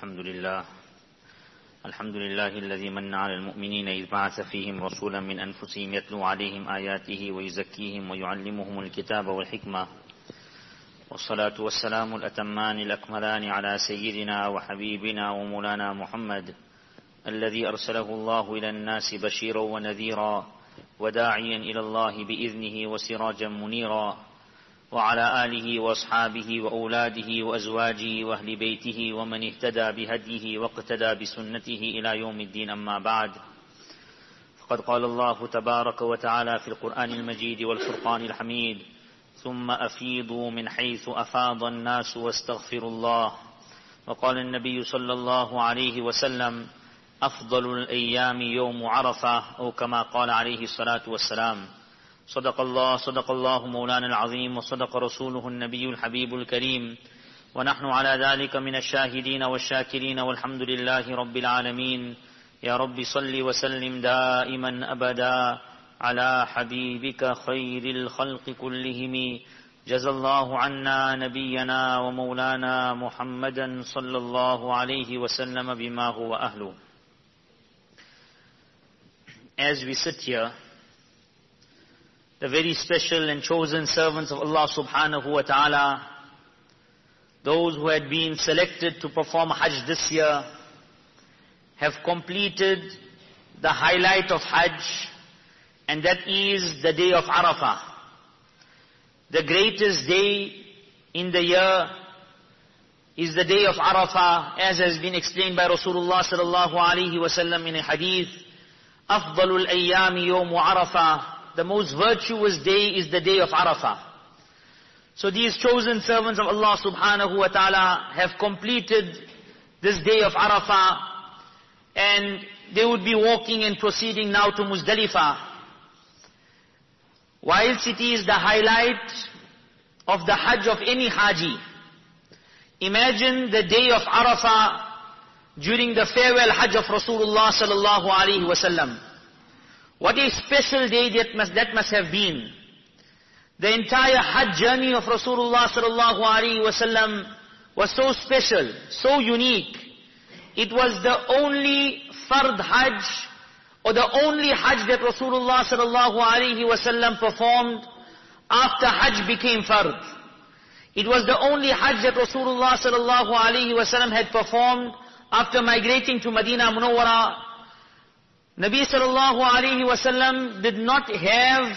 الحمد لله. الحمد لله الذي من على المؤمنين إذ بعث فيهم رسولا من أنفسهم يتلو عليهم آياته ويزكيهم ويعلمهم الكتاب والحكمة. والصلاة والسلام الأتمان الأكملان على سيدنا وحبيبنا ومولانا محمد الذي أرسله الله إلى الناس بشيرا ونذيرا وداعيا إلى الله بإذنه وسراجا منيرا. وعلى آله وأصحابه وأولاده وأزواجه وأهل بيته ومن اهتدى بهديه واقتدى بسنته إلى يوم الدين أما بعد. فقد قال الله تبارك وتعالى في القرآن المجيد والفرقان الحميد ثم أفيضوا من حيث أفاض الناس واستغفروا الله. وقال النبي صلى الله عليه وسلم أفضل الأيام يوم عرفة أو كما قال عليه الصلاة والسلام. صدق الله صدق الله مولانا العظيم وصدق رسوله النبي الحبيب الكريم. ونحن على ذلك من الشاهدين والشاكرين والحمد لله رب العالمين. يا رب صل وسلم دائما أبدا على حبيبك خير الخلق كلهم. جزى الله عنا نبينا ومولانا محمدا صلى الله عليه وسلم بما هو أهله. As we sit here, the very special and chosen servants of Allah subhanahu wa ta'ala, those who had been selected to perform Hajj this year, have completed the highlight of Hajj, and that is the day of Arafah. The greatest day in the year is the day of Arafah, as has been explained by Rasulullah sallallahu alaihi wasallam in a hadith. أفضل الأيام يوم عرفة the most virtuous day is the day of Arafah. So these chosen servants of Allah subhanahu wa ta'ala have completed this day of Arafah and they would be walking and proceeding now to Muzdalifah. Whilst it is the highlight of the Hajj of any Haji, imagine the day of Arafah during the farewell Hajj of Rasulullah sallallahu alaihi wasallam. What a special day that must, that must have been. The entire Hajj journey of Rasulullah sallallahu alaihi wasallam was so special, so unique. It was the only fard Hajj or the only Hajj that Rasulullah sallallahu alaihi wasallam performed after Hajj became fard. It was the only Hajj that Rasulullah sallallahu alaihi wasallam had performed after migrating to Medina Munawwara Nabi sallallahu alayhi wasallam did not have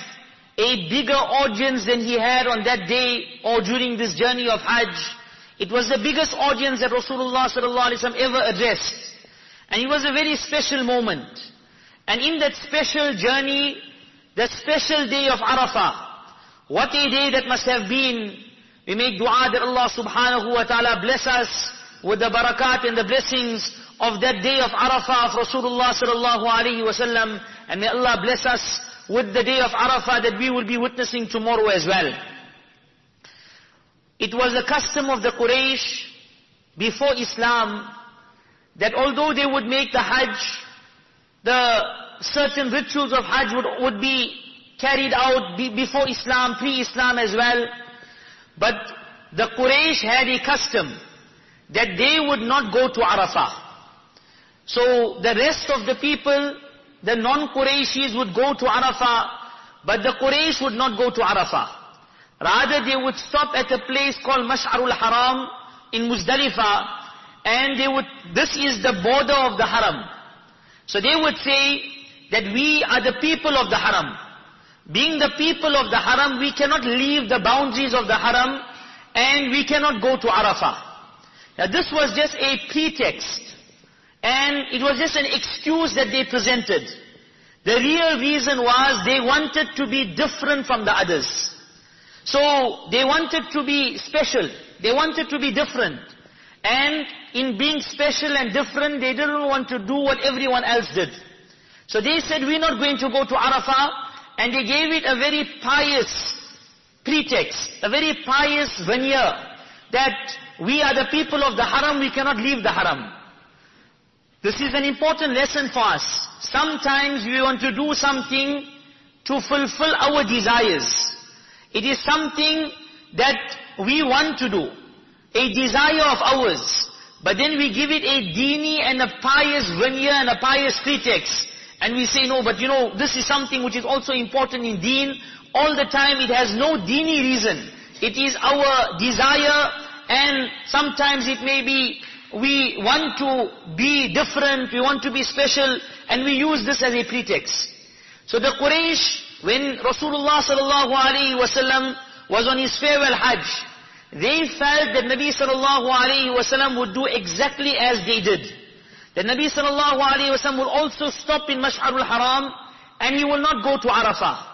a bigger audience than he had on that day or during this journey of Hajj. It was the biggest audience that Rasulullah sallallahu alayhi wasallam ever addressed. And it was a very special moment. And in that special journey, the special day of Arafah, what a day that must have been. We make dua that Allah subhanahu wa ta'ala bless us with the barakat and the blessings of that day of Arafah of Rasulullah sallallahu alaihi wasallam. And may Allah bless us with the day of Arafah that we will be witnessing tomorrow as well. It was the custom of the Quraysh before Islam that although they would make the Hajj, the certain rituals of Hajj would, would be carried out before Islam, pre-Islam as well. But the Quraysh had a custom that they would not go to Arafah. So the rest of the people, the non-Qurayshis would go to Arafah, but the Quraysh would not go to Arafah. Rather they would stop at a place called Mash'arul Haram in Muzdalifah, and they would, this is the border of the Haram. So they would say that we are the people of the Haram. Being the people of the Haram, we cannot leave the boundaries of the Haram, and we cannot go to Arafah. Now this was just a pretext. And it was just an excuse that they presented. The real reason was they wanted to be different from the others. So they wanted to be special. They wanted to be different. And in being special and different, they didn't want to do what everyone else did. So they said, we're not going to go to Arafah. And they gave it a very pious pretext, a very pious veneer, that we are the people of the haram, we cannot leave the haram. This is an important lesson for us. Sometimes we want to do something to fulfill our desires. It is something that we want to do. A desire of ours. but then we give it a dini and a pious veneer and a pious pretext. And we say, no, but you know, this is something which is also important in deen. All the time it has no dini reason. It is our desire and sometimes it may be we want to be different, we want to be special, and we use this as a pretext. So the Quraysh, when Rasulullah sallallahu alaihi wasallam was on his farewell Hajj, they felt that Nabi sallallahu alaihi wasallam would do exactly as they did. That Nabi sallallahu alaihi wasallam will also stop in Mash'arul Haram and he will not go to Arafah.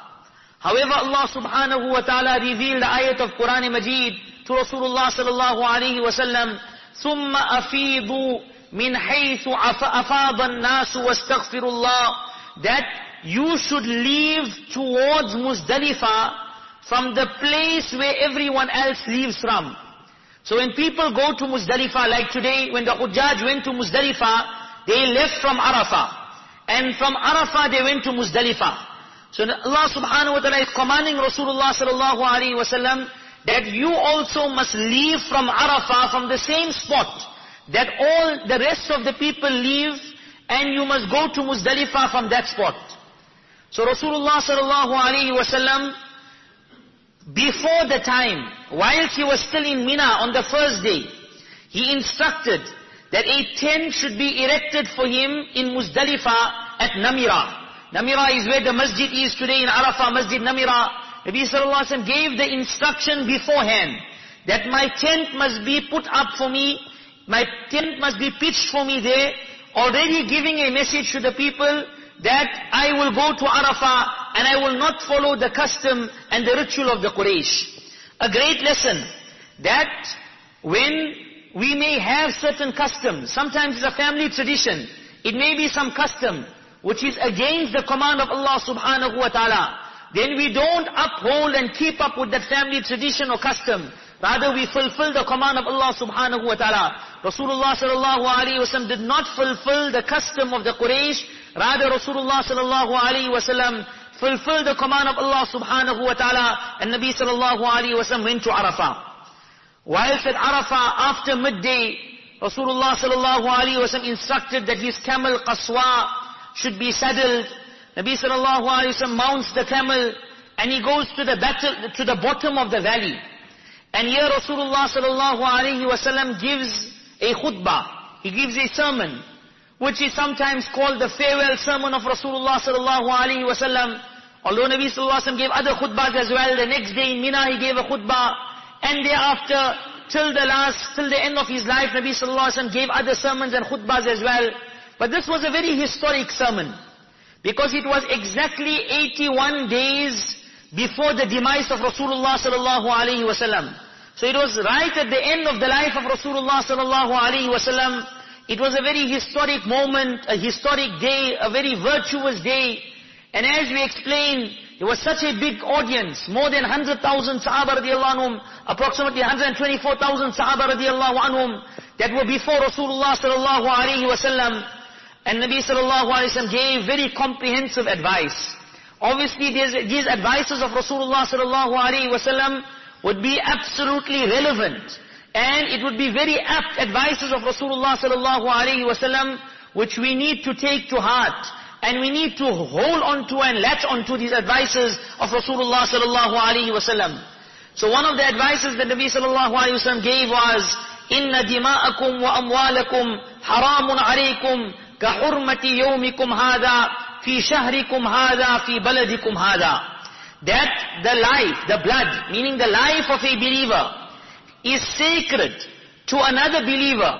However, Allah subhanahu wa ta'ala revealed the ayat of Quran Majid to Rasulullah sallallahu alaihi wasallam, ثُمَّ أَفِيضُوا مِنْ حَيْثُ أَفَاضَ النَّاسُ وَاسْتَغْفِرُ اللَّهِ That you should leave towards Muzdalifah from the place where everyone else leaves from. So when people go to Muzdalifah, like today, when the Hujjaj went to Muzdalifah, they left from Arafah. And from Arafah they went to Muzdalifah. So Allah subhanahu wa ta'ala is commanding Rasulullah sallallahu alaihi wasallam that you also must leave from Arafah from the same spot that all the rest of the people leave and you must go to Muzdalifah from that spot. So Rasulullah sallallahu alaihi wasallam before the time, whilst he was still in Mina on the first day, he instructed that a tent should be erected for him in Muzdalifah at Namira. Namira is where the masjid is today in Arafah, Masjid Namira. Nabi Sallallahu Alaihi Wasallam gave the instruction beforehand that my tent must be put up for me, my tent must be pitched for me there, already giving a message to the people that I will go to Arafah and I will not follow the custom and the ritual of the Quraysh. A great lesson that when we may have certain customs, sometimes it's a family tradition, it may be some custom which is against the command of Allah subhanahu wa ta'ala, then we don't uphold and keep up with that family tradition or custom. Rather we fulfill the command of Allah subhanahu wa ta'ala. Rasulullah sallallahu alayhi wa did not fulfill the custom of the Quraysh, Rather Rasulullah sallallahu alaihi wasallam fulfilled the command of Allah subhanahu wa ta'ala and Nabi sallallahu alaihi wasallam went to Arafah. Whilst at Arafah after midday, Rasulullah sallallahu alaihi wasallam instructed that his camel Qaswa should be saddled. Nabi sallallahu alaihi wasallam mounts the camel and he goes to the battle, to the bottom of the valley. And here Rasulullah sallallahu alaihi wasallam gives a khutbah. He gives a sermon which is sometimes called the farewell sermon of Rasulullah sallallahu alaihi wasallam. Although Nabi sallallahu alaihi wasallam gave other khutbahs as well, the next day in Mina he gave a khutbah, and thereafter, till the last, till the end of his life, Nabi sallallahu alaihi wasallam gave other sermons and khutbahs as well. But this was a very historic sermon, because it was exactly 81 days before the demise of Rasulullah sallallahu alaihi wasallam. So it was right at the end of the life of Rasulullah sallallahu alaihi wasallam, it was a very historic moment, a historic day, a very virtuous day. And as we explained, there was such a big audience, more than 100,000 Sahaba radiallahu anhum, approximately 124,000 Sahaba radiallahu anhum, that were before Rasulullah sallallahu alayhi wasallam. And Nabi sallallahu alayhi wasallam gave very comprehensive advice. Obviously these advices of Rasulullah sallallahu alayhi wasallam would be absolutely relevant and it would be very apt advices of Rasulullah sallallahu alaihi wasallam which we need to take to heart. And we need to hold on to and latch on to these advices of Rasulullah sallallahu alaihi wasallam. So one of the advices that Nabi sallallahu alaihi wasallam gave was, إِنَّ دِمَاءَكُمْ وَأَمْوَالَكُمْ حَرَامٌ عَلَيْكُمْ that the life, the blood, meaning the life of a believer, is sacred to another believer,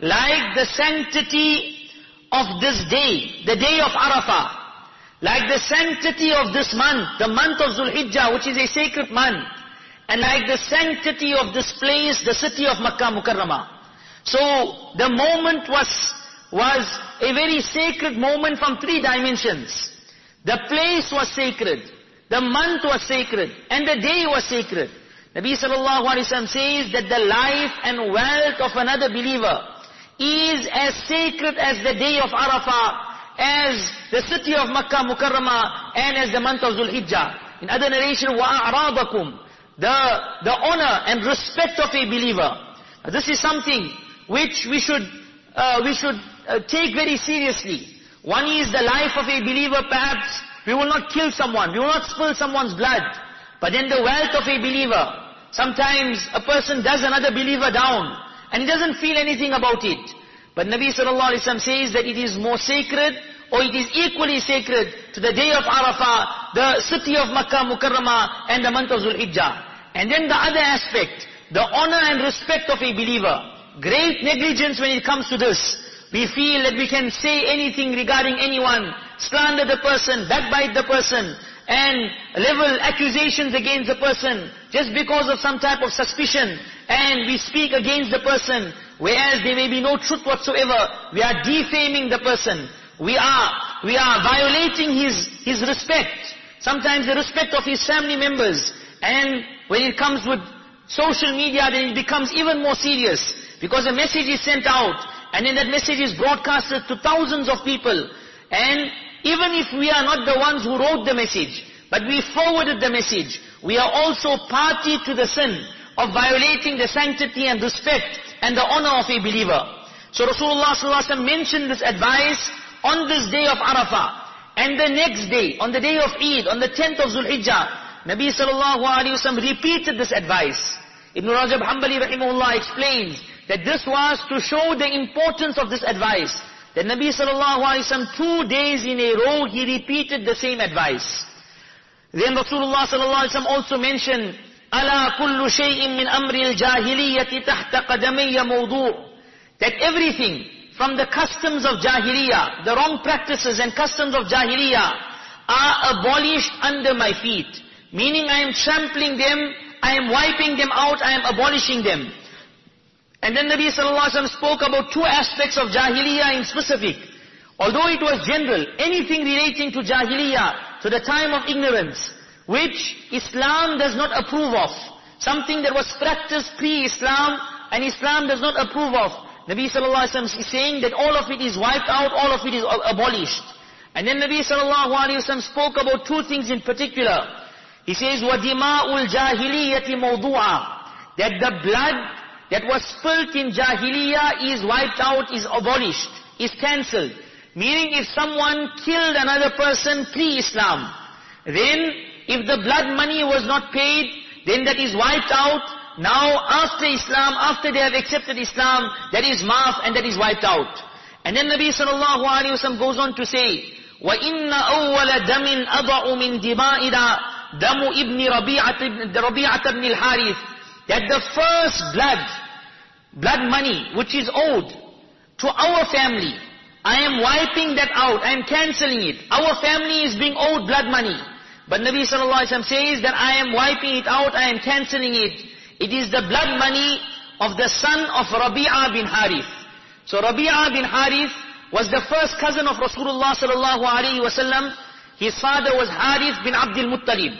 like the sanctity of this day, the day of Arafah, like the sanctity of this month, the month of Zulhijjah, which is a sacred month, and like the sanctity of this place, the city of Makkah Mukarramah. So the moment was was a very sacred moment from three dimensions. The place was sacred, the month was sacred, and the day was sacred. Nabi sallallahu alayhi wa says that the life and wealth of another believer is as sacred as the day of Arafah, as the city of Makkah Mukarramah, and as the month of Zulhijjah. In other narration, وَأَعْرَاضَكُمْ The, the honor and respect of a believer. Now, this is something which we should, uh, we should uh, take very seriously. One is the life of a believer perhaps, we will not kill someone, we will not spill someone's blood. But then the wealth of a believer, sometimes a person does another believer down, and he doesn't feel anything about it. But Nabi sallallahu alayhi wa says that it is more sacred, or it is equally sacred to the day of Arafah, the city of Makkah Mukarramah, and the month of Zulhijjah. And then the other aspect, the honor and respect of a believer. Great negligence when it comes to this. We feel that we can say anything regarding anyone, slander the person, backbite the person, and level accusations against the person just because of some type of suspicion and we speak against the person whereas there may be no truth whatsoever. We are defaming the person. We are we are violating his his respect. Sometimes the respect of his family members. And when it comes with social media, then it becomes even more serious. Because a message is sent out, and then that message is broadcasted to thousands of people. And even if we are not the ones who wrote the message, but we forwarded the message, we are also party to the sin of violating the sanctity and respect and the honor of a believer. So Rasulullah ﷺ mentioned this advice on this day of Arafah. And the next day, on the day of Eid, on the 10th of Zulhijjah, Nabi sallallahu alayhi wasallam repeated this advice. Ibn Rajab Hanbali explains that this was to show the importance of this advice. That Nabi sallallahu alayhi wasallam two days in a row he repeated the same advice. Then Rasulullah sallallahu alayhi wasallam also mentioned, أَلَا كُلُّ شَيْءٍ مِّنْ أَمْرِ الْجَاهِلِيَّةِ تَحْتَ قَدَمَيَّ مَوْضُوعٍ That everything from the customs of Jahiliyyah, the wrong practices and customs of Jahiliyyah are abolished under my feet. Meaning I am trampling them, I am wiping them out, I am abolishing them. And then Nabi sallallahu alaihi wasallam spoke about two aspects of Jahiliyyah in specific. Although it was general, anything relating to Jahiliyyah, to the time of ignorance, which Islam does not approve of, something that was practiced pre-Islam, and Islam does not approve of, Nabi sallallahu alaihi wasallam is saying that all of it is wiped out, all of it is abolished. And then Nabi sallallahu alaihi wasallam spoke about two things in particular. He says, وَدِمَاءُ الْجَاهِلِيَّةِ مَوْضُوعًا That the blood that was spilt in Jahiliyyah is wiped out, is abolished, is cancelled. Meaning if someone killed another person pre-Islam, then if the blood money was not paid, then that is wiped out. Now after Islam, after they have accepted Islam, that is maaf and that is wiped out. And then Nabi sallallahu alayhi wa goes on to say, وَإِنَّ أَوَّلَ دَمٍ أَضَعُ مِنْ دِمَائِنَا Damu ibn Rabi'at ibn al-Harith, that the first blood, blood money which is owed to our family, I am wiping that out, I am cancelling it. Our family is being owed blood money. But Nabi sallallahu alaihi wasallam says that I am wiping it out, I am cancelling it. It is the blood money of the son of Rabi'a bin Harith. So Rabi'a bin Harith was the first cousin of Rasulullah sallallahu alaihi wasallam his father was Harith bin Abdul Muttalib.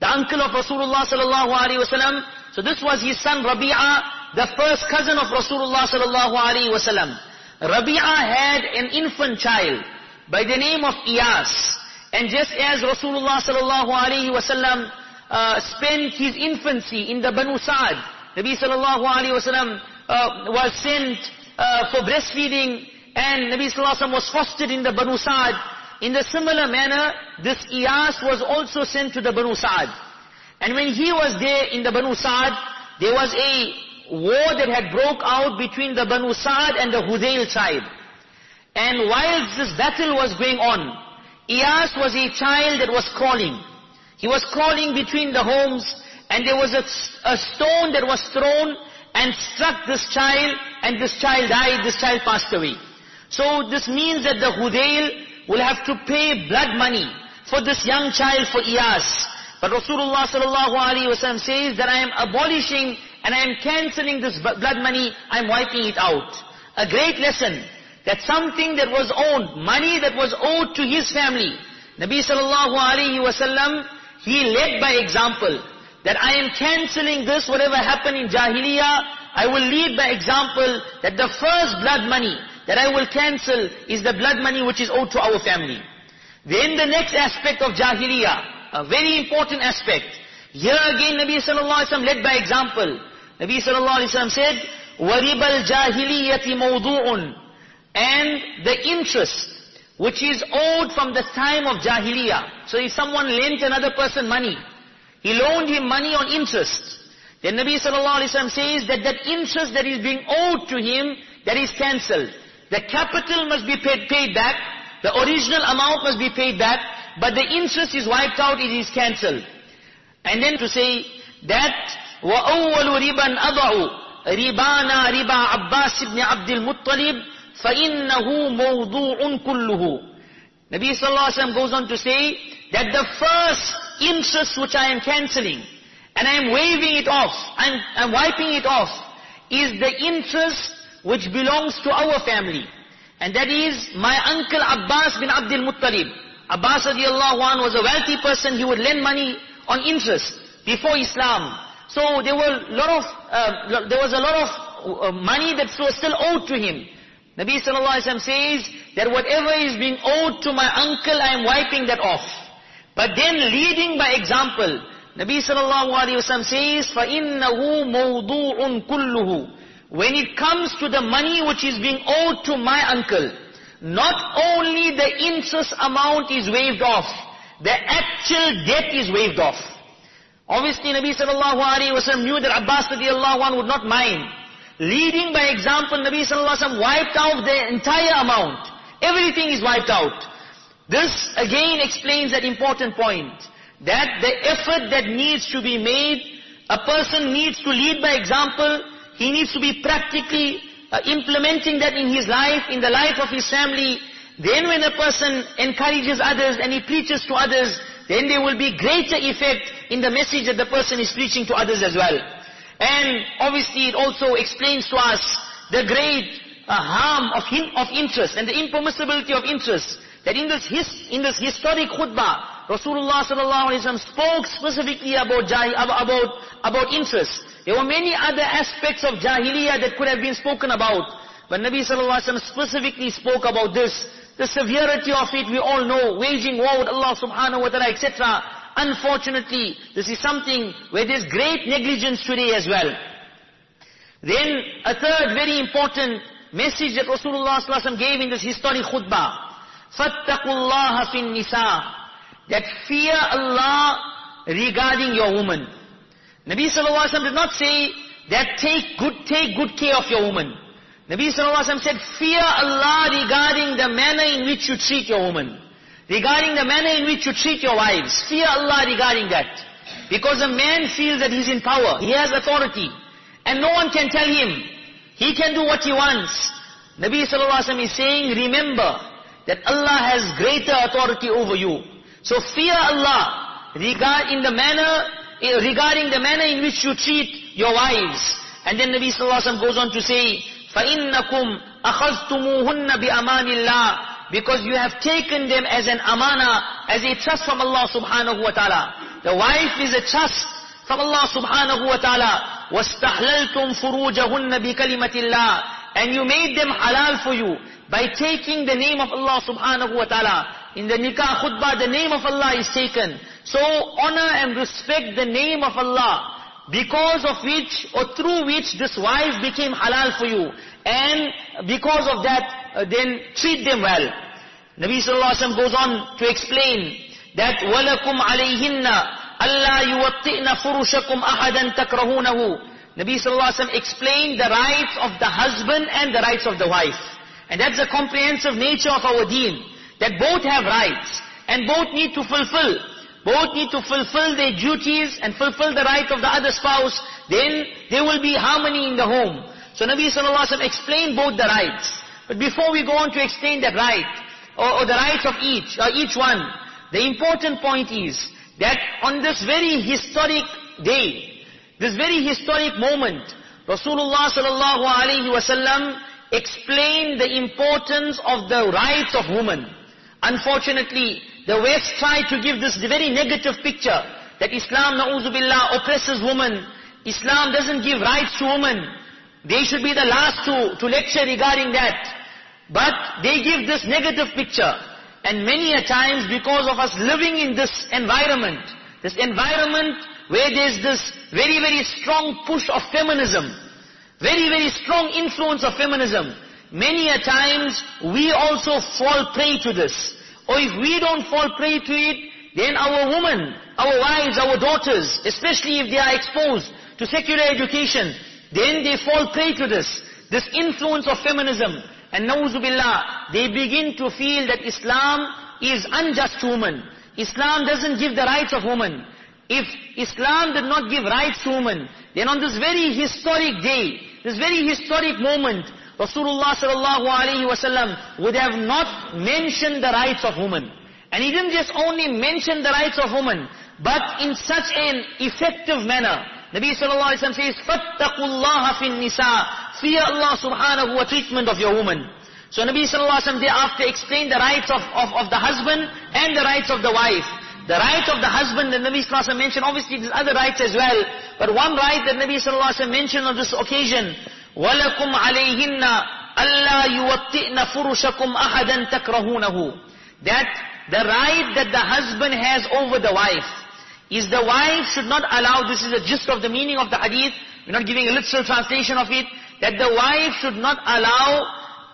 The uncle of Rasulullah sallallahu alaihi wasallam. So this was his son Rabi'a, the first cousin of Rasulullah sallallahu alaihi wasallam. Rabi'a had an infant child by the name of Iyas. And just as Rasulullah sallallahu alaihi wasallam uh, spent his infancy in the Banu Sa'd, Nabi sallallahu alaihi wasallam uh, was sent uh, for breastfeeding and Nabi sallallahu alaihi wasallam was fostered in the Banu Sa'd. In the similar manner, this Iyas was also sent to the Banu Sa'd. And when he was there in the Banu Sa'd, there was a war that had broke out between the Banu Sa'd and the Hudayl tribe. And whilst this battle was going on, Iyas was a child that was crawling. He was crawling between the homes, and there was a, a stone that was thrown and struck this child, and this child died, this child passed away. So this means that the Hudayl will have to pay blood money for this young child for Iyas. But Rasulullah sallallahu alaihi wasallam says that I am abolishing and I am cancelling this blood money, I am wiping it out. A great lesson that something that was owed, money that was owed to his family, Nabi sallallahu alaihi wasallam, he led by example that I am cancelling this, whatever happened in Jahiliyyah, I will lead by example that the first blood money that I will cancel is the blood money which is owed to our family. Then the next aspect of Jahiliyyah, a very important aspect. Here again Nabi sallallahu alaihi wasallam led by example. Nabi sallallahu alaihi wasallam said, "Waribal jahiliyati mawdu'un." And the interest which is owed from the time of jahiliyah. So if someone lent another person money, he loaned him money on interest. Then Nabi sallallahu alaihi wasallam says that that interest that is being owed to him, that is cancelled. The capital must be paid, paid back. The original amount must be paid back but the interest is wiped out, it is cancelled. And then to say that وَأَوَّلُ رِبًا أَضَعُ رِبَانَا رِبَا عَبَّاسِ بْنِ عَبْدِ الْمُطَّلِبِ فَإِنَّهُ مَوْضُوعٌ كُلُّهُ Nabi sallallahu alaihi wasallam goes on to say that the first interest which I am cancelling and I am waving it off, I'm, I'm wiping it off, is the interest which belongs to our family. And that is my uncle Abbas bin Abdul Muttalib. Abbas radiallahu anhu was a wealthy person, he would lend money on interest before Islam. So there were a lot of, uh, there was a lot of uh, money that was still owed to him. Nabi sallallahu alaihi wasallam says that whatever is being owed to my uncle, I am wiping that off. But then leading by example, Nabi sallallahu alaihi wasallam says, فَإِنَّهُ مَوْضُوعٌ كُلُّهُ When it comes to the money which is being owed to my uncle, not only the interest amount is waived off, the actual debt is waived off. Obviously Nabi sallallahu alayhi wa knew that Abbas radiallahu anhu would not mind. Leading by example, Nabi sallallahu alayhi wa wiped out the entire amount. Everything is wiped out. This again explains that important point. That the effort that needs to be made, a person needs to lead by example, he needs to be practically uh, implementing that in his life, in the life of his family. Then when a person encourages others and he preaches to others, then there will be greater effect in the message that the person is preaching to others as well. And obviously it also explains to us the great uh, harm of, him, of interest and the impermissibility of interest. That in this, his, in this historic khutbah, Rasulullah sallallahu alaihi wasallam spoke specifically about, about, about interest. There were many other aspects of jahiliyyah that could have been spoken about. But Nabi sallallahu alaihi wasallam specifically spoke about this. The severity of it we all know, waging war with Allah subhanahu wa ta'ala, etc. Unfortunately, this is something where there's great negligence today as well. Then, a third very important message that Rasulullah sallallahu gave in this historic khutbah. فَاتَّقُوا اللَّهَ فِي النِّسَاءِ That fear Allah regarding your woman. Nabi sallallahu alaihi wasallam did not say that take good, take good care of your woman. Nabi sallallahu alaihi wasallam said, fear Allah regarding the manner in which you treat your woman. Regarding the manner in which you treat your wives. Fear Allah regarding that. Because a man feels that he's in power. He has authority. And no one can tell him. He can do what he wants. Nabi sallallahu alaihi wasallam is saying, remember that Allah has greater authority over you. So fear Allah regard in the manner, eh, regarding the manner in which you treat your wives. And then Nabi sallallahu alaihi wasallam goes on to say, فَإِنَّكُمْ أَخَذْتُمُوهُنَّ بِأَمَانِ اللَّهِ Because you have taken them as an amana, as a trust from Allah subhanahu wa ta'ala. The wife is a trust from Allah subhanahu wa ta'ala. وَاسْتَحْلَلْتُمْ فُرُوجَهُنَّ بِكَلِمَةِ اللَّهِ And you made them halal for you by taking the name of Allah subhanahu wa ta'ala. In the nikah khutbah, the name of Allah is taken. So honor and respect the name of Allah because of which or through which this wife became halal for you. And because of that, uh, then treat them well. Nabi sallallahu alaihi wasallam goes on to explain that وَلَكُمْ عَلَيْهِنَّ أَلَّا يُوَطِّئْنَ فُرُشَكُمْ أَحَدًا تَكْرَهُونَهُ Nabi sallallahu alaihi wasallam explained the rights of the husband and the rights of the wife. And that's the comprehensive nature of our deen. That both have rights and both need to fulfill. Both need to fulfill their duties and fulfill the right of the other spouse. Then there will be harmony in the home. So Nabi sallallahu alaihi wasallam explained both the rights. But before we go on to explain that right, or, or the rights of each, or each one, the important point is that on this very historic day, this very historic moment, Rasulullah sallallahu alaihi wasallam explained the importance of the rights of women. Unfortunately, the West tried to give this very negative picture that Islam, na'uzubillah, oppresses women. Islam doesn't give rights to women. They should be the last to, to lecture regarding that. But they give this negative picture. And many a times because of us living in this environment, this environment where there's this very, very strong push of feminism, Very, very strong influence of feminism. Many a times we also fall prey to this. Or if we don't fall prey to it, then our women, our wives, our daughters, especially if they are exposed to secular education, then they fall prey to this. This influence of feminism. And na'uzubillah, they begin to feel that Islam is unjust to women. Islam doesn't give the rights of women. If Islam did not give rights to women, then on this very historic day, this very historic moment, Rasulullah sallallahu alaihi wasallam would have not mentioned the rights of women. And he didn't just only mention the rights of women, but in such an effective manner. Nabi sallallahu alaihi wasallam says, فَاتَّقُوا اللَّهَ فِي النِّسَاءِ Fear Allah subhanahu wa treatment of your woman. So Nabi sallallahu alaihi wasallam thereafter explained the rights of, of, of the husband and the rights of the wife. The right of the husband that Nabi sallallahu alaihi wasallam mentioned, obviously there's other rights as well. But one right that Nabi sallallahu alaihi wasallam mentioned on this occasion, وَلَكُمْ عَلَيْهِنَّ أَلَّا يُوَطِّئْنَ فُرُشَكُمْ أَحَدًا تَكْرَهُونَهُ That the right that the husband has over the wife is the wife should not allow, this is the gist of the meaning of the hadith, we're not giving a literal translation of it, that the wife should not allow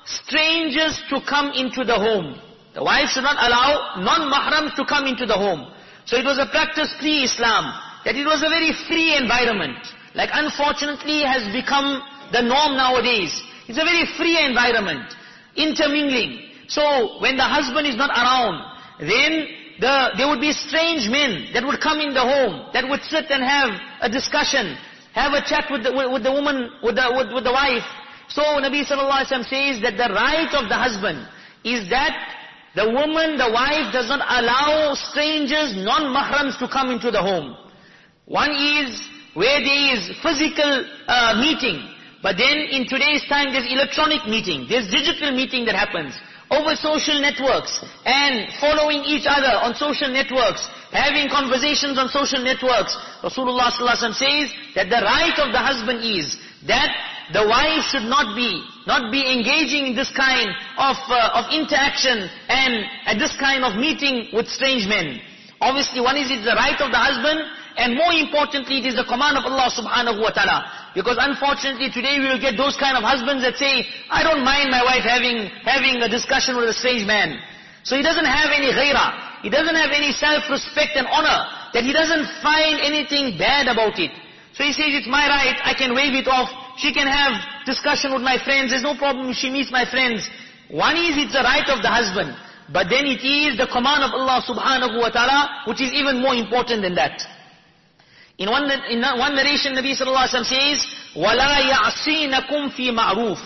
strangers to come into the home. The wife should not allow non-mahrams to come into the home. So it was a practice pre-Islam, that it was a very free environment. Like unfortunately has become the norm nowadays. It's a very free environment, intermingling. So when the husband is not around, then the, there would be strange men that would come in the home, that would sit and have a discussion, have a chat with the, with, the woman, with the, with, with the wife. So Nabi sallallahu alaihi wasallam says that the right of the husband is that the woman, the wife does not allow strangers, non-mahrams to come into the home. One is where there is physical uh, meeting, but then in today's time there's electronic meeting, there's digital meeting that happens over social networks and following each other on social networks, having conversations on social networks. Rasulullah ﷺ says that the right of the husband is that the wife should not be, not be engaging in this kind of, uh, of interaction and at this kind of meeting with strange men. Obviously one is it's the right of the husband and more importantly it is the command of Allah subhanahu wa ta'ala. Because unfortunately today we will get those kind of husbands that say, I don't mind my wife having, having a discussion with a strange man. So he doesn't have any ghaira. He doesn't have any self-respect and honor. That he doesn't find anything bad about it. So he says, it's my right, I can wave it off. She can have discussion with my friends. There's no problem if she meets my friends. One is it's the right of the husband. But then it is the command of Allah subhanahu wa ta'ala, which is even more important than that. In one, in one narration, Nabi sallallahu alaihi wasallam says, وَلَا يَعْصِينَكُمْ فِي مَعْرُوفٍ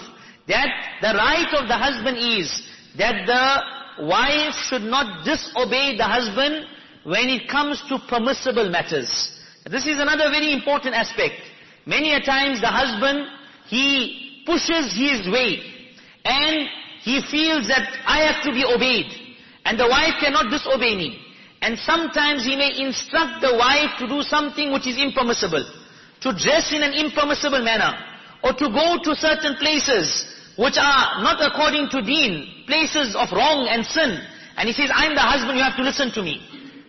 That the right of the husband is that the wife should not disobey the husband when it comes to permissible matters. This is another very important aspect. Many a times the husband, he pushes his way and he feels that I have to be obeyed and the wife cannot disobey me. And sometimes he may instruct the wife to do something which is impermissible. To dress in an impermissible manner. Or to go to certain places which are not according to deen. Places of wrong and sin. And he says, I'm the husband, you have to listen to me.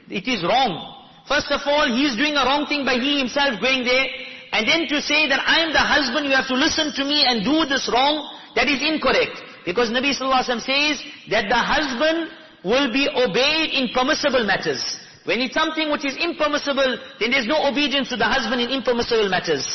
It is wrong. First of all, he is doing a wrong thing by he himself going there. And then to say that I'm the husband, you have to listen to me and do this wrong, that is incorrect. Because Nabi Sallallahu Alaihi Wasallam says that the husband will be obeyed in permissible matters. When it's something which is impermissible, then there's no obedience to the husband in impermissible matters.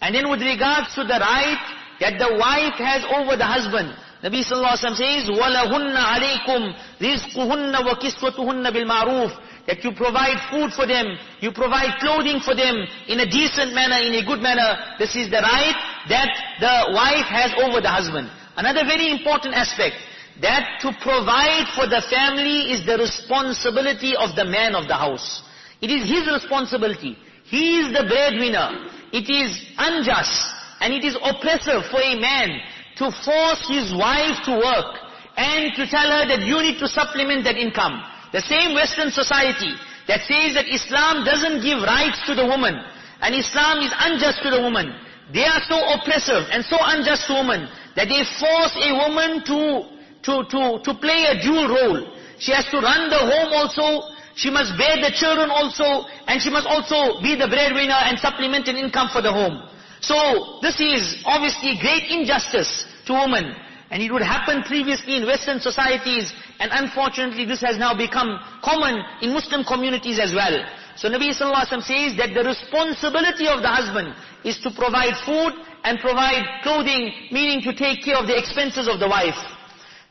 And then with regards to the right that the wife has over the husband, Nabi sallallahu alaihi wasallam says, وَلَهُنَّ عَلَيْكُمْ رِزْقُهُنَّ وَكِسْوَتُهُنَّ بِالْمَعْرُوفِ That you provide food for them, you provide clothing for them in a decent manner, in a good manner. This is the right that the wife has over the husband. Another very important aspect that to provide for the family is the responsibility of the man of the house. It is his responsibility. He is the breadwinner. It is unjust and it is oppressive for a man to force his wife to work and to tell her that you need to supplement that income. The same Western society that says that Islam doesn't give rights to the woman and Islam is unjust to the woman. They are so oppressive and so unjust to women that they force a woman to to, to, to play a dual role. She has to run the home also, she must bear the children also, and she must also be the breadwinner and supplement an income for the home. So this is obviously great injustice to women. And it would happen previously in Western societies and unfortunately this has now become common in Muslim communities as well. So Nabi Sallallahu Alaihi Wasallam says that the responsibility of the husband is to provide food and provide clothing, meaning to take care of the expenses of the wife.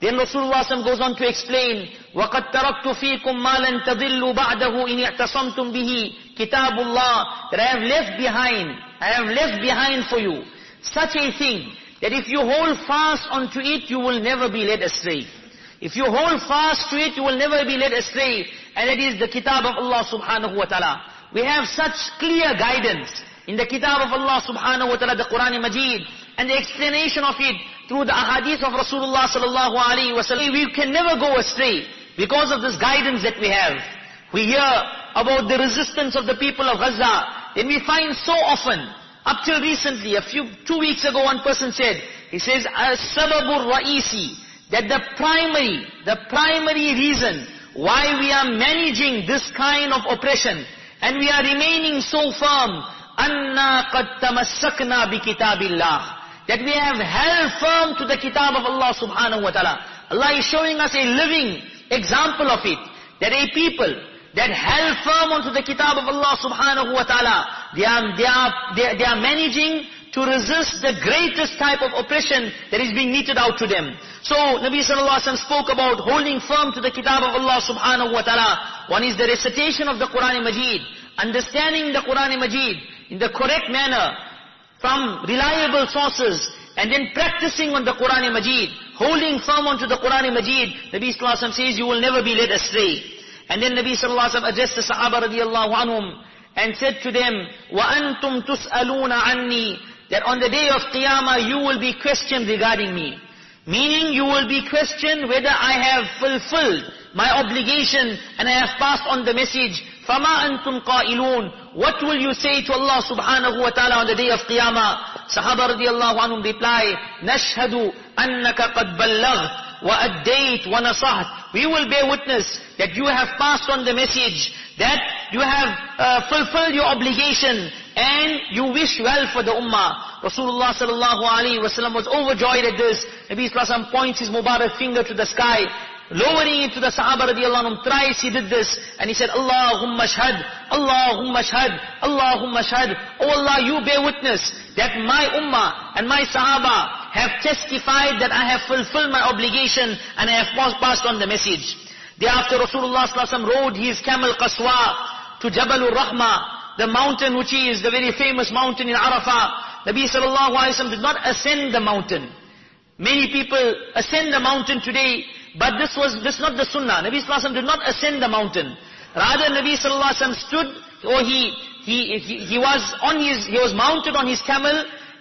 Then Rasulullah SAW goes on to explain, وَقَدْ تَرَكْتُ فِيكُمْ مَا لَن تَضِلُّوا بَعْدَهُ إِنِ اعْتَصَمْتُمْ بِهِ كِتَابُ اللَّهِ That I have left behind, I have left behind for you such a thing that if you hold fast onto it, you will never be led astray. If you hold fast to it, you will never be led astray. And that is the kitab of Allah subhanahu wa ta'ala. We have such clear guidance in the kitab of Allah subhanahu wa ta'ala, the Quran Majid, and the explanation of it through the ahadith of Rasulullah sallallahu alaihi wasallam. We can never go astray because of this guidance that we have. We hear about the resistance of the people of Gaza, and we find so often up till recently, a few, two weeks ago, one person said, he says, sababur ra'isi, that the primary, the primary reason why we are managing this kind of oppression, and we are remaining so firm, anna qad tamassakna bi kitabillah, that we have held firm to the kitab of Allah subhanahu wa ta'ala. Allah is showing us a living example of it, that a people that held firm onto the kitab of Allah subhanahu wa ta'ala, they are, they are, they, they are managing to resist the greatest type of oppression that is being meted out to them. So, Nabi sallallahu alaihi wasallam spoke about holding firm to the kitab of Allah subhanahu wa ta'ala. One is the recitation of the Quran Majid, understanding the Quran Majid in the correct manner, from reliable sources, and then practicing on the Quran Majid, holding firm onto the Quran Majid, Nabi sallallahu alaihi wasallam says you will never be led astray. And then Nabi sallallahu alaihi wasallam addressed the Sahaba radiallahu anhum, and said to them, وَأَنْتُمْ تُسْأَلُونَ عَنِّي That on the day of Qiyamah you will be questioned regarding me. Meaning you will be questioned whether I have fulfilled my obligation and I have passed on the message. فَمَا أَنْتُمْ قَائِلُونَ What will you say to Allah subhanahu wa ta'ala on the day of Qiyamah? Sahaba radiallahu anhum reply, نَشْهَدُ أَنَّكَ قَدْ بَلَّغْتَ وَأَدَّيْتْ وَنَصَحْتَ We will bear witness that you have passed on the message that you have uh, fulfilled your obligation and you wish well for the ummah. Rasulullah sallallahu alaihi wasallam was overjoyed at this. Nabi sallallahu points his Mubarak finger to the sky, lowering it to the Sahaba radiallahu anhum. Thrice he did this and he said, Allahumma shahad, Allahumma shahad, Allahumma shahad. Oh Allah, you bear witness that my ummah and my Sahaba have testified that I have fulfilled my obligation and I have passed on the message. Thereafter Rasulullah sallallahu rode his camel Qaswa to Jabalur Rahma, the mountain which is the very famous mountain in Arafah. Nabi sallallahu alayhi wa did not ascend the mountain. Many people ascend the mountain today, but this was this not the sunnah. Nabi sallallahu did not ascend the mountain. Rather Nabi sallallahu stood, or he, he, he, he was on his, he was mounted on his camel,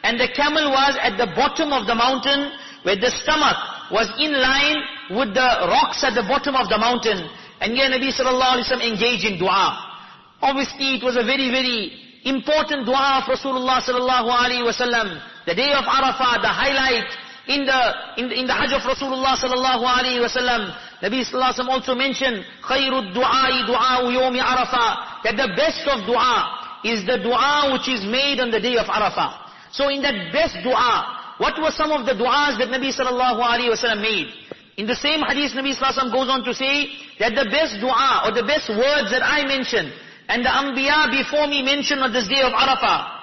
and the camel was at the bottom of the mountain, where the stomach was in line with the rocks at the bottom of the mountain. And here Nabi sallallahu alayhi wa sallam engaged in dua. Obviously it was a very, very important dua of Rasulullah sallallahu alayhi Wasallam. The day of Arafah, the highlight in the, in the, in the Hajj of Rasulullah sallallahu alaihi wasallam. Nabi sallallahu alayhi wa also mentioned, خَيْرُ du'a'i du'a'u يَوْمِ Arafah That the best of dua is the dua which is made on the day of Arafah. So in that best dua, what were some of the duas that Nabi sallallahu alayhi wa made? In the same hadith, Nabi sallallahu alayhi wa sallam goes on to say, that the best dua or the best words that I mention, and the anbiya before me mentioned on this day of Arafah,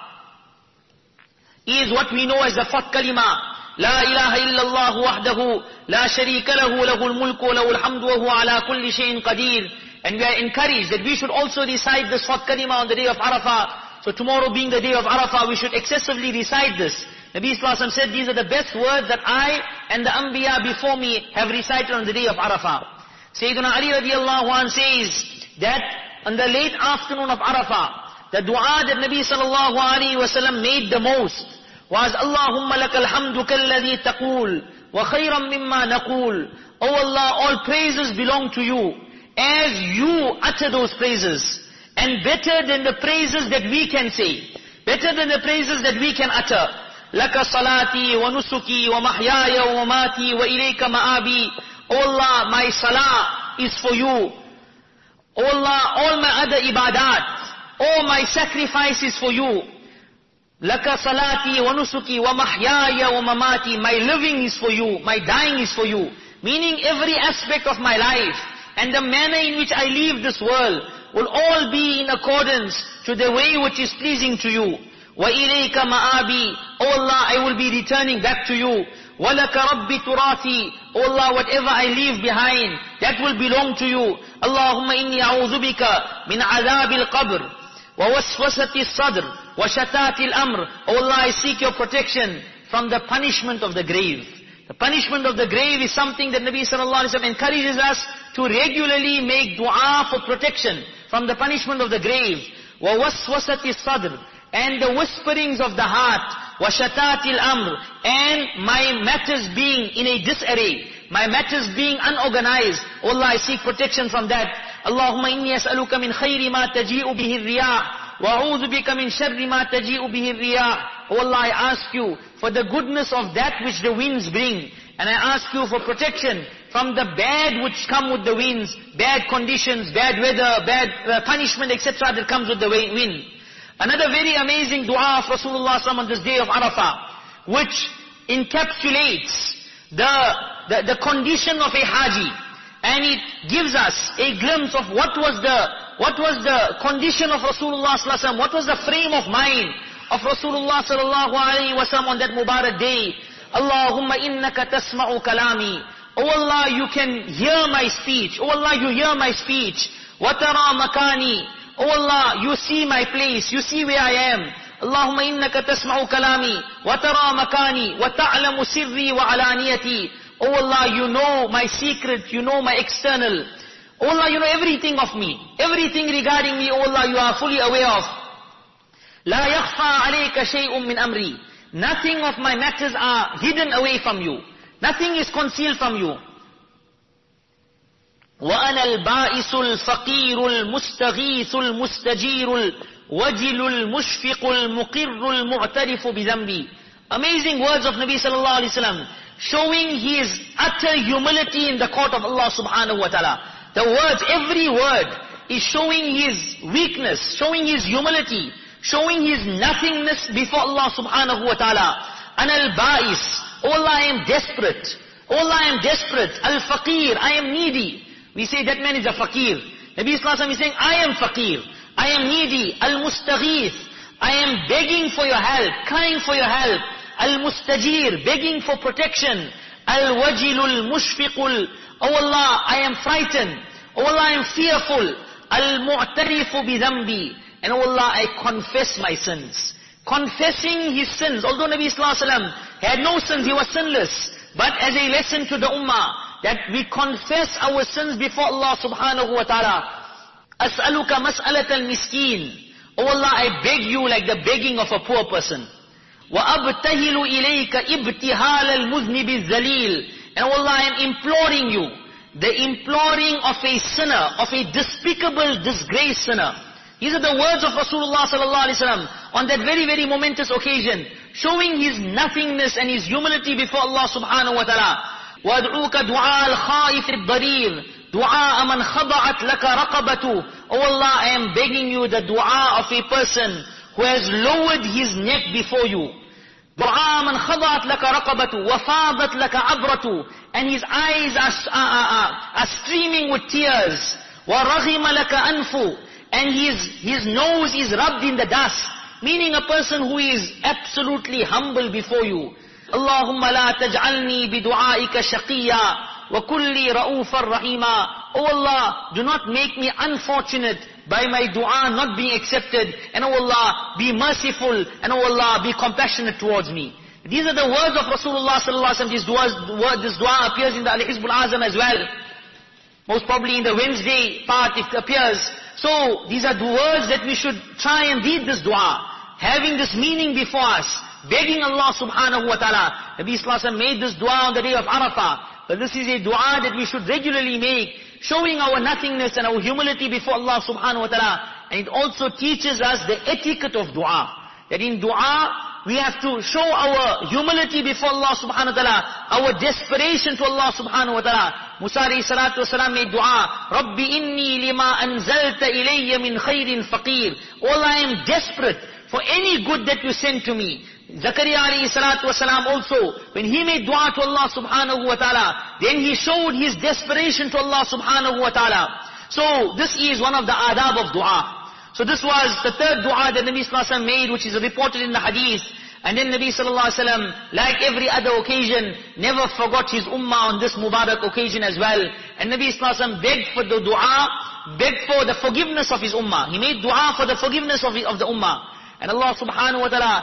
is what we know as the fourth kalima. لا إله إلا الله وحده لا شريك له له الملك وله الحمد وهو على كل شيء قدير and we are encouraged that we should also recite this fourth kalima on the day of Arafah. So tomorrow being the day of Arafah, we should excessively recite this. Nabi Wasallam said these are the best words that I and the Anbiya before me have recited on the day of Arafah. Sayyidina Ali radiallahu anh says that on the late afternoon of Arafah, the dua that Nabi sallallahu alayhi wasallam made the most was Allahumma lakal hamdu kalladhi taqul wa khayran mimma naqul. Oh Allah, all praises belong to you as you utter those praises and better than the praises that we can say, better than the praises that we can utter. لك صلاتي ونسكي ومحياي ومماتي وإليك مآبي O Allah, my salah is for you. O Allah, all my other ibadat, all my sacrifice is for you. Laka salati wa nusuki wa mahyaya wa mamati. My living is for you. My dying is for you. Meaning every aspect of my life and the manner in which I leave this world will all be in accordance to the way which is pleasing to you. Wa ilayka ma'abi. O Allah, I will be returning back to you. Wa laka rabbi turati. O Allah, whatever I leave behind, that will belong to you. Allahumma inni a'udhu bika min adhabil qabr wa waswasati sadr. وشتات الأمر O Allah, I seek your protection from the punishment of the grave. The punishment of the grave is something that Nabi sallallahu alaihi wasallam encourages us to regularly make dua for protection from the punishment of the grave. وَوَسْوَسَةِ الصَّدْرِ And the whisperings of the heart. وَشَتَاتِ الْأَمْرِ And my matters being in a disarray. My matters being unorganized. Oh Allah, I seek protection from that. اللهم إني أسألك من خير ما تجيء به الرياح وَأَعُوذُ بِكَ مِنْ شَرِّ مَا تَجِيءُ بِهِ الرِّيَاحُ Oh Allah, I ask you for the goodness of that which the winds bring. And I ask you for protection from the bad which come with the winds, bad conditions, bad weather, bad uh, punishment, etc. that comes with the wind. Another very amazing dua of Rasulullah on this day of Arafah, which encapsulates the, the, the condition of a haji. And it gives us a glimpse of what was the what was the condition of Rasulullah sallallahu What was the frame of mind of Rasulullah sallallahu alaihi wasallam on that Mubarak day? Allahumma innaka tasma'u kalami. Oh Allah, you can hear my speech. Oh Allah, you hear my speech. Watara makani. Oh Allah, you see my place. You see where I am. Allahumma innaka tasma'u kalami. Watara makani. Wata'lamu sirri wa alaniyati. Oh Allah, you know my secret. You know my external. Oh Allah, you know everything of me. Everything regarding me, oh Allah, you are fully aware of. لا يخفى عليك شيء من أمري. Nothing of my matters are hidden away from you. Nothing is concealed from you. وأنا البائس الفقير المستغيث المستجير الوجل المشفق المقر المعترف بذنبي. Amazing words of Nabi sallallahu alaihi wasallam showing his utter humility in the court of Allah subhanahu wa ta'ala. The words, every word is showing his weakness, showing his humility, showing his nothingness before Allah subhanahu wa ta'ala. An al-ba'is. Allah, I am desperate. Allah, I am desperate. Al-faqir, I am needy. We say that man is a faqir. Nabi Islam is saying, I am faqir. I am needy. Al-mustaghith. I am begging for your help, crying for your help. Al-mustajir, begging for protection. Al-wajilul mushfiqul Oh Allah, I am frightened. Oh Allah, I am fearful. Al-mu'tarifu bidhambi. And oh Allah, I confess my sins. Confessing his sins. Although Nabi Sallallahu Alaihi Wasallam had no sins, he was sinless. But as a lesson to the ummah, that we confess our sins before Allah subhanahu wa ta'ala. As'aluka mas'alat al-miskin. Oh Allah, I beg you like the begging of a poor person. وَأَبْتَهِلُ إِلَيْكَ إِبْتِهَالَ الْمُذْنِبِ الزَّلِيلِ and Allah, I am imploring you, the imploring of a sinner, of a despicable, disgraced sinner. These are the words of Rasulullah sallallahu alaihi wasallam on that very, very momentous occasion, showing his nothingness and his humility before Allah subhanahu wa ta'ala. وَادْعُوكَ دُعَاءَ الْخَائِفِ الضَّرِيرِ دُعَاءَ مَنْ خَضَعَتْ لَكَ رَقَبَتُ Oh Allah, I am begging you the dua of a person who has lowered his neck before you. دعاء من خضعت لك رقبته وفاضت لك عبرته and his eyes are, are, are, streaming with tears ورغم لك أنفه and his, his nose is rubbed in the dust meaning a person who is absolutely humble before you اللهم لا تجعلني بدعائك شقيا وكل رؤوفا رحيما Oh Allah, do not make me unfortunate by my dua not being accepted. And oh Allah, be merciful. And oh Allah, be compassionate towards me. These are the words of Rasulullah sallallahu alaihi wasallam. This dua, this appears in the Al-Hizb al-Azam as well. Most probably in the Wednesday part it appears. So, these are the words that we should try and read this dua. Having this meaning before us. Begging Allah subhanahu wa ta'ala. Nabi Sallallahu made this dua on the day of Arafah. But this is a dua that we should regularly make showing our nothingness and our humility before Allah subhanahu wa ta'ala. And it also teaches us the etiquette of dua. That in dua, we have to show our humility before Allah subhanahu wa ta'ala, our desperation to Allah subhanahu wa ta'ala. Musa alayhi salatu wasalam made dua, Rabbi inni lima anzalta ilayya min khairin faqir. All I am desperate for any good that you send to me. Zakaria alayhi salatu wasalam also, when he made dua to Allah subhanahu wa ta'ala, then he showed his desperation to Allah subhanahu wa ta'ala. So this is one of the adab of dua. So this was the third dua that Nabi Sallallahu Alaihi Wasallam made, which is reported in the hadith. And then Nabi Sallallahu Alaihi Wasallam, like every other occasion, never forgot his ummah on this Mubarak occasion as well. And Nabi Sallallahu Alaihi Wasallam begged for the dua, begged for the forgiveness of his ummah. He made dua for the forgiveness of, of the ummah. And Allah subhanahu wa ta'ala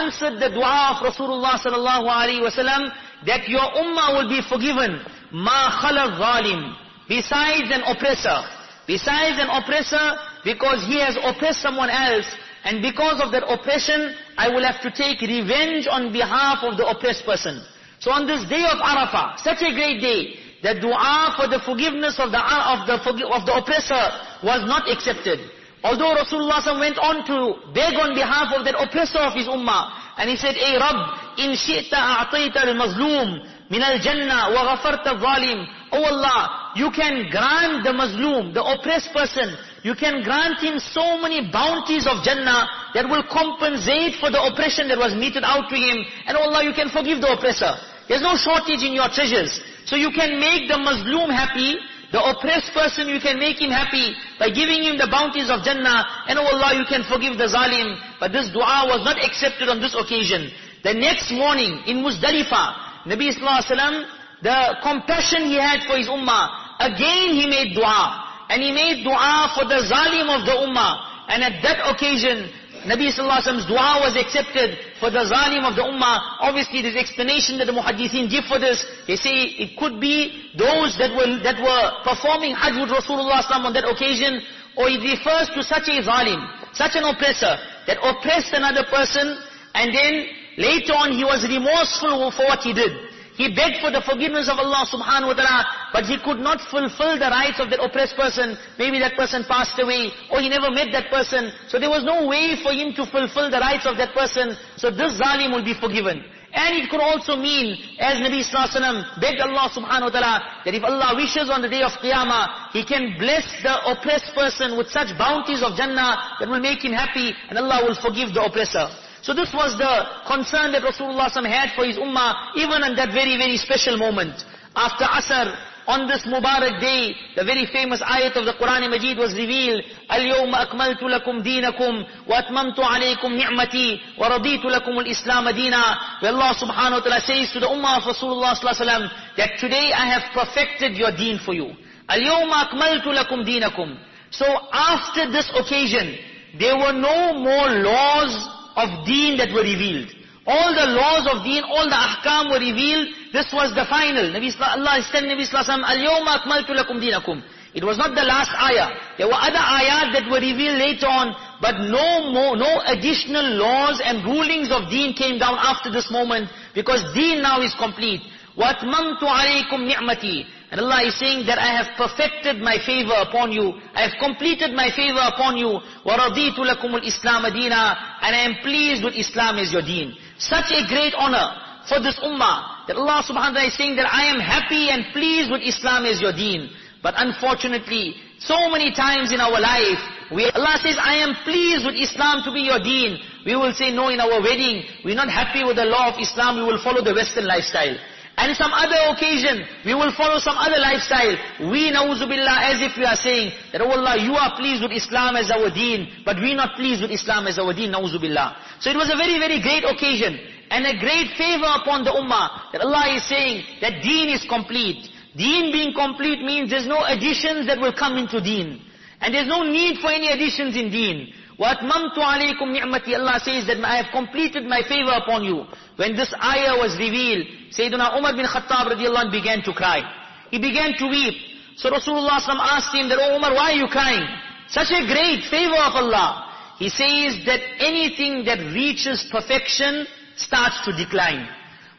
answered the dua of Rasulullah sallallahu alaihi wasallam that your ummah will be forgiven. Ma khala zalim. Besides an oppressor. Besides an oppressor, because he has oppressed someone else, and because of that oppression, I will have to take revenge on behalf of the oppressed person. So on this day of Arafah, such a great day, the dua for the forgiveness of the, of the, of the oppressor was not accepted. Although Rasulullah went on to beg on behalf of that oppressor of his ummah, and he said, Ey Rabb, in shi'ta a'tayta al-mazloom, min al-jannah wa ghafarta al-zalim. Oh Allah, you can grant the mazloom, the oppressed person, you can grant him so many bounties of Jannah that will compensate for the oppression that was meted out to him. And oh Allah, you can forgive the oppressor. There's no shortage in your treasures. So you can make the mazloom happy, the oppressed person, you can make him happy by giving him the bounties of Jannah. And oh Allah, you can forgive the zalim. But this dua was not accepted on this occasion. The next morning in Muzdalifah, Nabi Sallallahu Alaihi Wasallam, the compassion he had for his ummah, again he made dua. And he made dua for the zalim of the ummah. And at that occasion, Nabi Sallallahu Alaihi Wasallam's dua was accepted for the zalim of the ummah. Obviously, there's explanation that the muhaddithin give for this. They say it could be those that were, that were performing Hajj with Rasulullah on that occasion, or it refers to such a zalim, such an oppressor, that oppressed another person, and then later on he was remorseful for what he did. He begged for the forgiveness of Allah subhanahu wa ta'ala, but he could not fulfill the rights of that oppressed person. Maybe that person passed away, or he never met that person. So there was no way for him to fulfill the rights of that person. So this zalim will be forgiven. And it could also mean, as Nabi Sallallahu Alaihi Wasallam begged Allah subhanahu wa ta'ala, that if Allah wishes on the day of Qiyamah, He can bless the oppressed person with such bounties of Jannah that will make him happy, and Allah will forgive the oppressor. So this was the concern that Rasulullah had for his ummah, even on that very, very special moment. After Asr, on this Mubarak day, the very famous ayat of the Quran Majid was revealed. اليوم أكملت لكم دينكم وأتممت عليكم نعمتي ورضيت لكم الإسلام دينا. Where Allah subhanahu wa ta'ala says to the ummah of Rasulullah sallallahu that today I have perfected your deen for you. اليوم أكملت لكم دينكم. So after this occasion, there were no more laws of deen that were revealed. All the laws of deen, all the ahkam were revealed. This was the final. Nabi Allah said, Nabi Sallallahu Al-yawma akmaltu lakum dinakum. It was not the last ayah. There were other ayat that were revealed later on, but no more, no additional laws and rulings of deen came down after this moment, because deen now is complete. وَأَتْمَمْتُ عَلَيْكُمْ نِعْمَتِي and Allah is saying that I have perfected my favor upon you. I have completed my favor upon you. وَرَضِيتُ لَكُمُ الْإِسْلَامَ دِينًا And I am pleased with Islam as your deen. Such a great honor for this ummah. That Allah subhanahu wa ta'ala is saying that I am happy and pleased with Islam as your deen. But unfortunately, so many times in our life, we, Allah says, I am pleased with Islam to be your deen. We will say, no, in our wedding, we're not happy with the law of Islam, we will follow the Western lifestyle. And some other occasion, we will follow some other lifestyle. We, na'uzubillah, as if we are saying, that, oh Allah, you are pleased with Islam as our deen, but we not pleased with Islam as our deen, na'uzubillah. So it was a very, very great occasion, and a great favor upon the ummah, that Allah is saying, that deen is complete. Deen being complete means there's no additions that will come into deen. And there's no need for any additions in deen. وَأَتْمَمْتُ عَلَيْكُمْ نِعْمَتِي Allah says that I have completed my favor upon you. When this ayah was revealed, Sayyidina Umar bin Khattab radiallahu anh began to cry. He began to weep. So Rasulullah asked him that, Oh Umar, why are you crying? Such a great favor of Allah. He says that anything that reaches perfection starts to decline.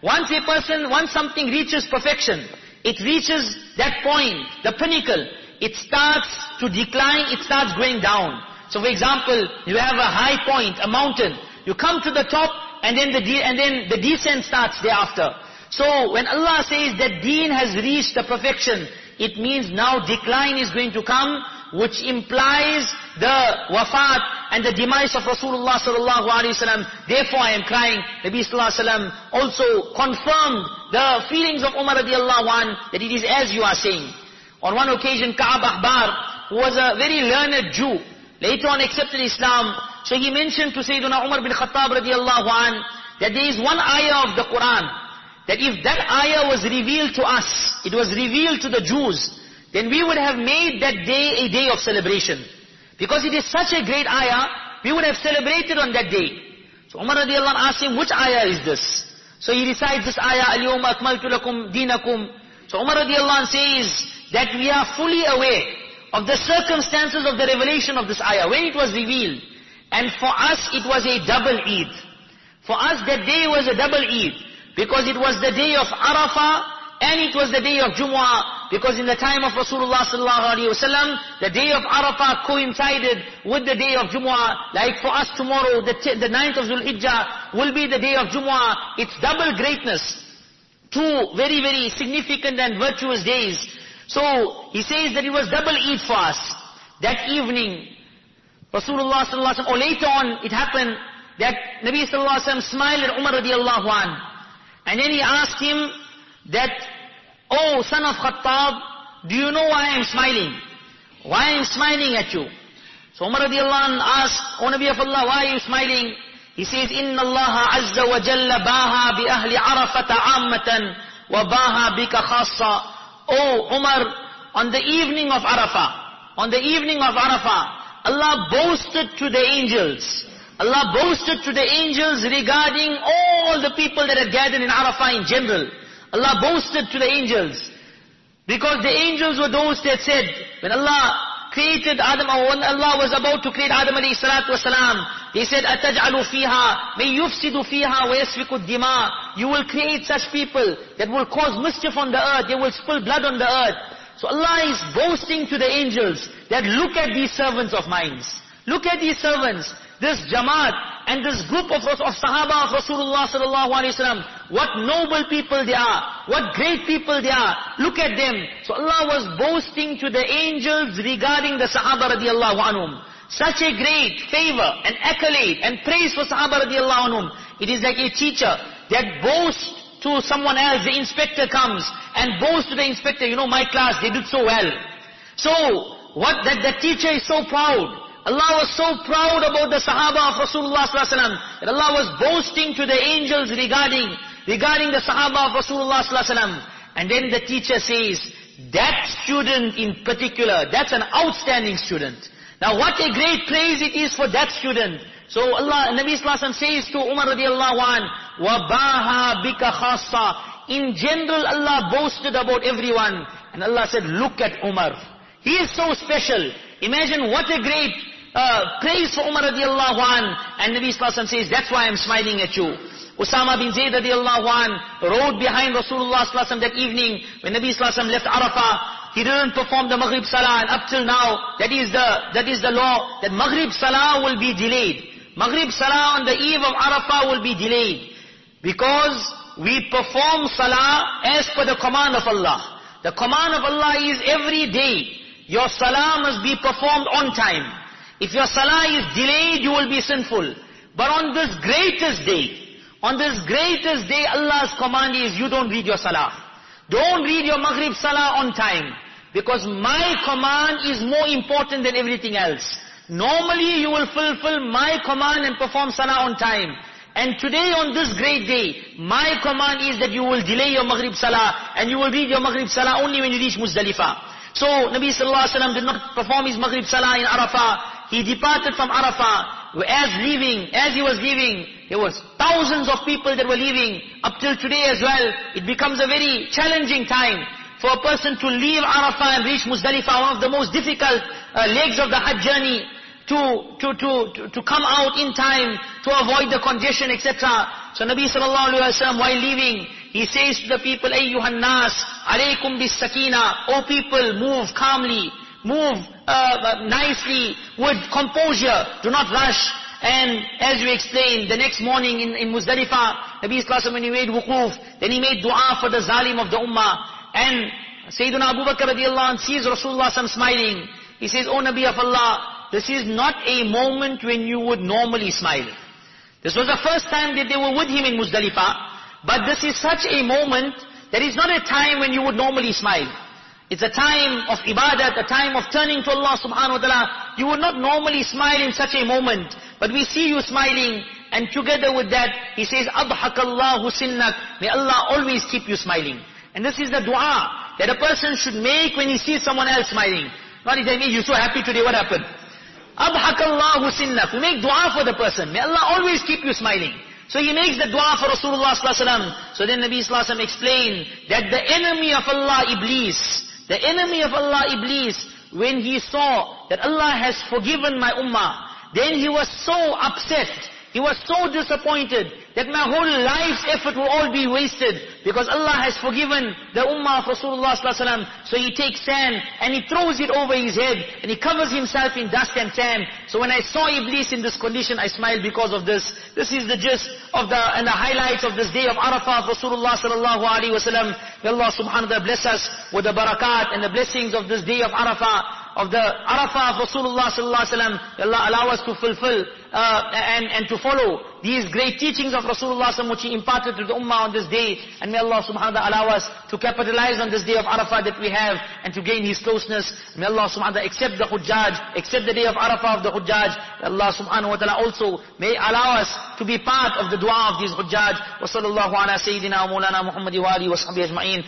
Once a person, once something reaches perfection, it reaches that point, the pinnacle, it starts to decline, it starts going down. So for example, you have a high point, a mountain. You come to the top and then the, and then the descent starts thereafter. So when Allah says that deen has reached the perfection, it means now decline is going to come, which implies the wafat and the demise of Rasulullah sallallahu alaihi wasallam. Therefore I am crying. Nabi sallallahu also confirmed the feelings of Umar radiallahu an that it is as you are saying. On one occasion, Ka'ab Ahbar, who was a very learned Jew, later on accepted Islam. So he mentioned to Sayyidina Umar bin Khattab radiallahu an that there is one ayah of the Quran that if that ayah was revealed to us, it was revealed to the Jews, then we would have made that day a day of celebration. Because it is such a great ayah, we would have celebrated on that day. So Umar radiallahu anh asked him, which ayah is this? So he recites this ayah, Al-Yawma akmaltu lakum dinakum. So Umar radiallahu anh says that we are fully aware of the circumstances of the revelation of this ayah, when it was revealed. And for us, it was a double Eid. For us, that day was a double Eid. Because it was the day of Arafah and it was the day of Jumu'ah. Because in the time of Rasulullah sallallahu alaihi wasallam, the day of Arafah coincided with the day of Jumu'ah. Like for us tomorrow, the, the 9th of Zulhijjah will be the day of Jumu'ah. It's double greatness. Two very, very significant and virtuous days. So, he says that it was double Eid for us. That evening, Rasulullah sallallahu alaihi wasallam, or later on, it happened that Nabi sallallahu alaihi wasallam smiled at Umar radiallahu anhu. And then he asked him that, Oh son of Khattab, do you know why I am smiling? Why I am smiling at you? So Umar radiallahu anh asked, O Nabi of Allah, why are you smiling? He says, إِنَّ اللَّهَ عَزَّ وَجَلَّ بَاهَا بِأَهْلِ عَرَفَةَ عَامَّةً وَبَاهَا بِكَ خَاصًّا Oh Umar, on the evening of Arafah, on the evening of Arafah, Allah boasted to the angels Allah boasted to the angels regarding all the people that had gathered in Arafah in general. Allah boasted to the angels. Because the angels were those that said, when Allah created Adam, or when Allah was about to create Adam alayhi salatu wasalam, they said, أَتَجْعَلُ فِيهَا مَنْ يُفْسِدُ فِيهَا وَيَسْفِكُ الدِّمَاءِ You will create such people that will cause mischief on the earth, they will spill blood on the earth. So Allah is boasting to the angels that look at these servants of mine. Look at these servants this Jamaat and this group of, of Sahaba of Rasulullah sallallahu alaihi wasallam, what noble people they are, what great people they are. Look at them. So Allah was boasting to the angels regarding the Sahaba radiallahu anhum. Such a great favor and accolade and praise for Sahaba radiallahu anhum. It is like a teacher that boasts to someone else, the inspector comes and boasts to the inspector, you know my class, they did so well. So, what, that the teacher is so proud. Allah was so proud about the Sahaba of Rasulullah sallallahu that Allah was boasting to the angels regarding, regarding the Sahaba of Rasulullah sallallahu And then the teacher says, that student in particular, that's an outstanding student. Now what a great praise it is for that student. So Allah, Nabi Sallallahu says to Umar radiallahu an, وَبَاهَا بِكَ خَاصَّةً In general, Allah boasted about everyone. And Allah said, look at Umar. He is so special. Imagine what a great uh, praise for Umar radiallahu an. And Nabi Sallallahu says, that's why I'm smiling at you. Usama bin Zayd radiallahu an rode behind Rasulullah Sallallahu that evening when Nabi Sallallahu left Arafah. He didn't perform the Maghrib Salah and up till now, that is the, that is the law, that Maghrib Salah will be delayed. Maghrib Salah on the eve of Arafah will be delayed. Because we perform Salah as per the command of Allah. The command of Allah is every day, your Salah must be performed on time. If your salah is delayed, you will be sinful. But on this greatest day, on this greatest day, Allah's command is you don't read your salah. Don't read your maghrib salah on time. Because my command is more important than everything else. Normally you will fulfill my command and perform salah on time. And today on this great day, my command is that you will delay your maghrib salah and you will read your maghrib salah only when you reach Muzdalifah. So Nabi sallallahu alaihi wasallam did not perform his maghrib salah in Arafah. He departed from Arafah. As leaving, as he was leaving, there was thousands of people that were leaving. Up till today as well, it becomes a very challenging time for a person to leave Arafah and reach Muzdalifah, one of the most difficult uh, legs of the Hajj journey, to, to, to, to, come out in time, to avoid the congestion, etc. So Nabi sallallahu alayhi wa sallam, while leaving, he says to the people, nas, alaykum bis sakina, O people, move calmly, move uh, nicely, with composure, do not rush. And as we explained, the next morning in, in Muzdalifah, Nabi Sallallahu when he made wukuf, then he made dua for the zalim of the ummah. And Sayyidina Abu Bakr radiallahu anh sees Rasulullah smiling. He says, O Nabi of Allah, this is not a moment when you would normally smile. This was the first time that they were with him in Muzdalifah, but this is such a moment that is not a time when you would normally smile. It's a time of ibadat, a time of turning to Allah subhanahu wa ta'ala. You would not normally smile in such a moment, but we see you smiling, and together with that, he says, أَضْحَكَ اللَّهُ سِنَّكَ May Allah always keep you smiling. And this is the dua that a person should make when he sees someone else smiling. Not he saying, hey, you're so happy today, what happened? أَضْحَكَ اللَّهُ سِنَّكَ We make dua for the person. May Allah always keep you smiling. So he makes the dua for Rasulullah sallallahu So then Nabi sallallahu explained that the enemy of Allah, Iblis, the enemy of Allah, Iblis, when he saw that Allah has forgiven my ummah, then he was so upset he was so disappointed that my whole life's effort will all be wasted because Allah has forgiven the ummah of Rasulullah So he takes sand and he throws it over his head and he covers himself in dust and sand. So when I saw Iblis in this condition, I smiled because of this. This is the gist of the and the highlights of this day of Arafah of Rasulullah sallallahu alaihi wasallam. May Allah subhanahu wa ta'ala bless us with the barakat and the blessings of this day of Arafah of the Arafah of Rasulullah sallallahu wasallam. Allah allow us to fulfill uh, and, and to follow these great teachings of Rasulullah sallallahu which he imparted to the ummah on this day. And may Allah subhanahu wa ta'ala allow us to capitalize on this day of Arafah that we have and to gain His closeness. May Allah subhanahu wa ta'ala accept the Hujjaj, accept the day of Arafah of the Hujjaj. Allah subhanahu wa ta'ala also may allow us to be part of the dua of these Hujjaj. Ala Sayyidina wa Muhammadi wa alihi wa sahbihi ajma'in.